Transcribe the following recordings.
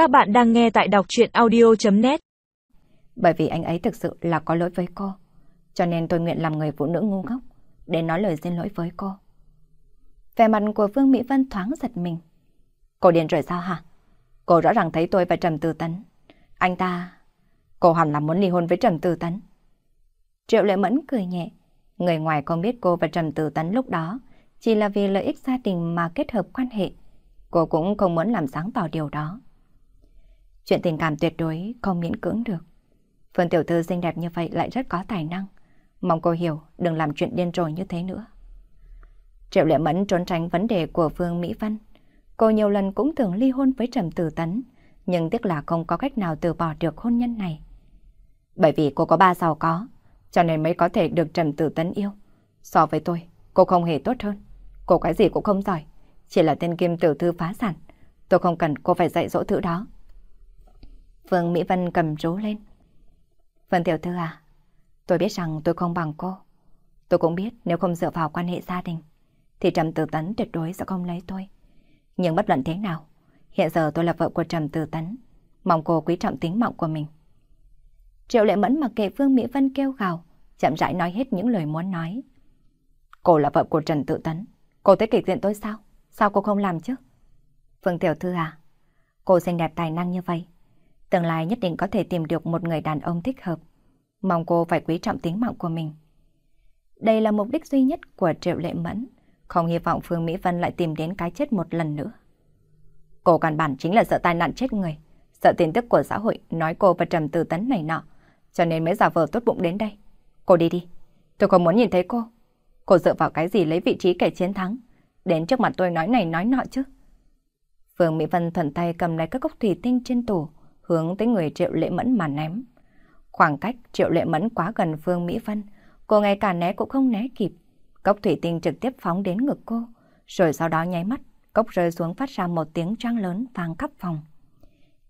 Các bạn đang nghe tại đọc chuyện audio.net Bởi vì anh ấy thực sự là có lỗi với cô, cho nên tôi nguyện làm người phụ nữ ngu ngốc để nói lời xin lỗi với cô. Vẻ mặt của Vương Mỹ Vân thoáng giật mình. Cô điên rồi sao hả? Cô rõ ràng thấy tôi và Trầm Tư Tấn. Anh ta... Cô hẳn là muốn ly hôn với Trầm Tư Tấn. Triệu Lệ Mẫn cười nhẹ. Người ngoài không biết cô và Trầm Tư Tấn lúc đó chỉ là vì lợi ích gia đình mà kết hợp quan hệ. Cô cũng không muốn làm sáng tỏ điều đó. Chuyện tình cảm tuyệt đối không miễn cưỡng được. Phương tiểu thư xinh đẹp như vậy lại rất có tài năng. Mong cô hiểu, đừng làm chuyện điên rồ như thế nữa. Triệu Lệ Mẫn trốn tránh vấn đề của Phương Mỹ Văn. Cô nhiều lần cũng tưởng ly hôn với Trầm Tử Tấn, nhưng tiếc là không có cách nào từ bỏ được hôn nhân này. Bởi vì cô có ba giàu có, cho nên mới có thể được Trầm Tử Tấn yêu. So với tôi, cô không hề tốt hơn. Cô cái gì cũng không giỏi, chỉ là tên kim tiểu thư phá sản. Tôi không cần cô phải dạy dỗ thứ đó. Vương Mỹ Vân cầm rú lên. Vân tiểu thư à, tôi biết rằng tôi không bằng cô. Tôi cũng biết nếu không dựa vào quan hệ gia đình, thì Trầm Tử Tấn tuyệt đối sẽ không lấy tôi. Nhưng bất luận thế nào, hiện giờ tôi là vợ của Trầm Tử Tấn. Mong cô quý trọng tính mạng của mình. Triệu Lệ Mẫn mặc kệ Vương Mỹ Vân kêu gào, chậm rãi nói hết những lời muốn nói. Cô là vợ của Trần Tự Tấn. Cô thấy kịch diện tôi sao? Sao cô không làm chứ? Vương Tiểu Thư à, cô xinh đẹp tài năng như vậy. Tương lai nhất định có thể tìm được một người đàn ông thích hợp. Mong cô phải quý trọng tính mạng của mình. Đây là mục đích duy nhất của Triệu Lệ Mẫn. Không hy vọng Phương Mỹ Vân lại tìm đến cái chết một lần nữa. Cô căn bản chính là sợ tai nạn chết người. Sợ tin tức của xã hội nói cô và Trầm từ Tấn này nọ. Cho nên mới giả vờ tốt bụng đến đây. Cô đi đi. Tôi không muốn nhìn thấy cô. Cô dựa vào cái gì lấy vị trí kẻ chiến thắng. Đến trước mặt tôi nói này nói nọ chứ. Phương Mỹ Vân thuận tay cầm lấy các cốc thủy tinh trên tủ, hướng tới người Triệu Lệ Mẫn mà ném. Khoảng cách Triệu Lệ Mẫn quá gần Phương Mỹ Vân, cô ngay cả né cũng không né kịp. Cốc thủy tinh trực tiếp phóng đến ngực cô, rồi sau đó nháy mắt, cốc rơi xuống phát ra một tiếng trang lớn vang khắp phòng.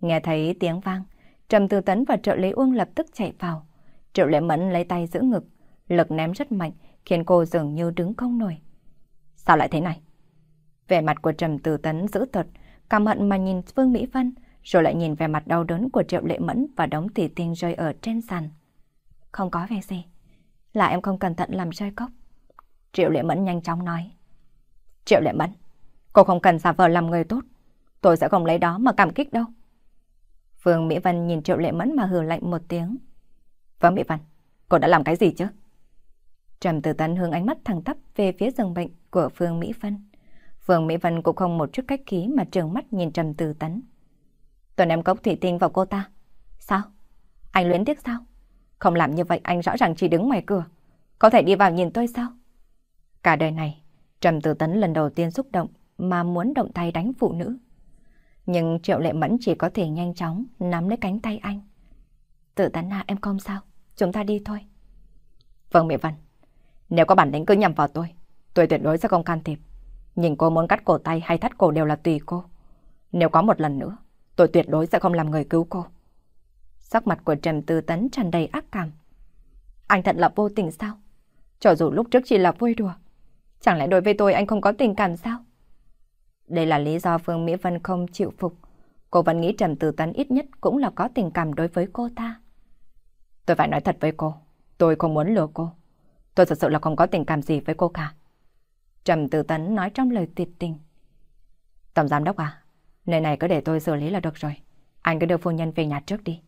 Nghe thấy tiếng vang, Trầm Tư Tấn và Triệu Lý Uông lập tức chạy vào. Triệu Lệ Mẫn lấy tay giữ ngực, lực ném rất mạnh, khiến cô dường như đứng không nổi. Sao lại thế này? Vẻ mặt của Trầm Tư Tấn giữ tật, căm hận mà nhìn phương Mỹ Vân, rồi lại nhìn về mặt đau đớn của Triệu Lệ Mẫn và đống tỉ tinh rơi ở trên sàn. Không có về gì, là em không cẩn thận làm rơi cốc. Triệu Lệ Mẫn nhanh chóng nói. Triệu Lệ Mẫn, cô không cần giả vờ làm người tốt, tôi sẽ không lấy đó mà cảm kích đâu. Vương Mỹ Vân nhìn Triệu Lệ Mẫn mà hừ lạnh một tiếng. vâng Mỹ Vân, cô đã làm cái gì chứ? Trầm Tử Tấn hướng ánh mắt thẳng tắp về phía giường bệnh của Phương Mỹ Vân. Phương Mỹ Vân cũng không một chút cách khí mà trường mắt nhìn Trầm Tử Tấn. Tôi ném cốc thủy tinh vào cô ta. Sao? Anh luyến tiếc sao? Không làm như vậy anh rõ ràng chỉ đứng ngoài cửa. Có thể đi vào nhìn tôi sao? Cả đời này, Trầm Tử Tấn lần đầu tiên xúc động mà muốn động tay đánh phụ nữ. Nhưng Triệu Lệ Mẫn chỉ có thể nhanh chóng nắm lấy cánh tay anh. tử Tấn à em không sao, chúng ta đi thôi. Vâng Mỹ Vân, nếu có bản lĩnh cứ nhầm vào tôi, tôi tuyệt đối sẽ không can thiệp. Nhìn cô muốn cắt cổ tay hay thắt cổ đều là tùy cô. Nếu có một lần nữa, tôi tuyệt đối sẽ không làm người cứu cô. Sắc mặt của Trầm Tư Tấn tràn đầy ác cảm. Anh thật là vô tình sao? Cho dù lúc trước chỉ là vui đùa. Chẳng lẽ đối với tôi anh không có tình cảm sao? Đây là lý do Phương Mỹ Vân không chịu phục. Cô vẫn nghĩ Trầm Tư Tấn ít nhất cũng là có tình cảm đối với cô ta. Tôi phải nói thật với cô. Tôi không muốn lừa cô. Tôi thật sự là không có tình cảm gì với cô cả. Trầm Tư Tấn nói trong lời tuyệt tình. Tổng giám đốc à, nơi này cứ để tôi xử lý là được rồi. Anh cứ đưa phu nhân về nhà trước đi.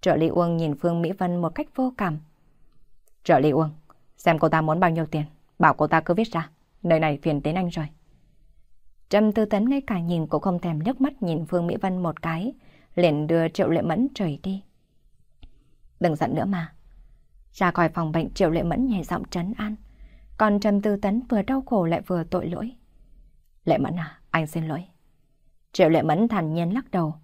Trợ lý Uông nhìn Phương Mỹ Vân một cách vô cảm. Trợ lý Uông, xem cô ta muốn bao nhiêu tiền, bảo cô ta cứ viết ra. Nơi này phiền đến anh rồi. Trầm Tư Tấn ngay cả nhìn cũng không thèm nước mắt nhìn Phương Mỹ Vân một cái, liền đưa Triệu Lệ Mẫn trời đi. Đừng giận nữa mà. Ra khỏi phòng bệnh Triệu Lệ Mẫn nhẹ giọng trấn an. Còn Trầm Tư Tấn vừa đau khổ lại vừa tội lỗi. Lệ Mẫn à, anh xin lỗi. Triệu Lệ Mẫn thản nhiên lắc đầu.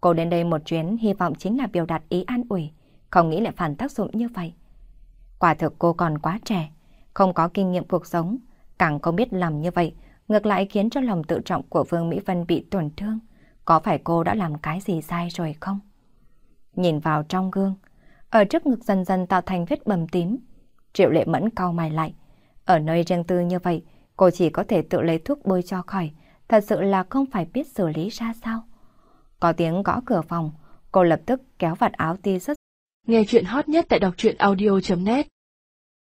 Cô đến đây một chuyến hy vọng chính là biểu đạt ý an ủi, không nghĩ lại phản tác dụng như vậy. Quả thực cô còn quá trẻ, không có kinh nghiệm cuộc sống, càng không biết làm như vậy, ngược lại khiến cho lòng tự trọng của Vương Mỹ Vân bị tổn thương. Có phải cô đã làm cái gì sai rồi không? Nhìn vào trong gương, ở trước ngực dần dần tạo thành vết bầm tím. Triệu lệ mẫn cau mày lại. Ở nơi riêng tư như vậy, cô chỉ có thể tự lấy thuốc bôi cho khỏi. Thật sự là không phải biết xử lý ra sao. Có tiếng gõ cửa phòng, cô lập tức kéo vạt áo ti rất. Nghe chuyện hot nhất tại đọc truyện audio.net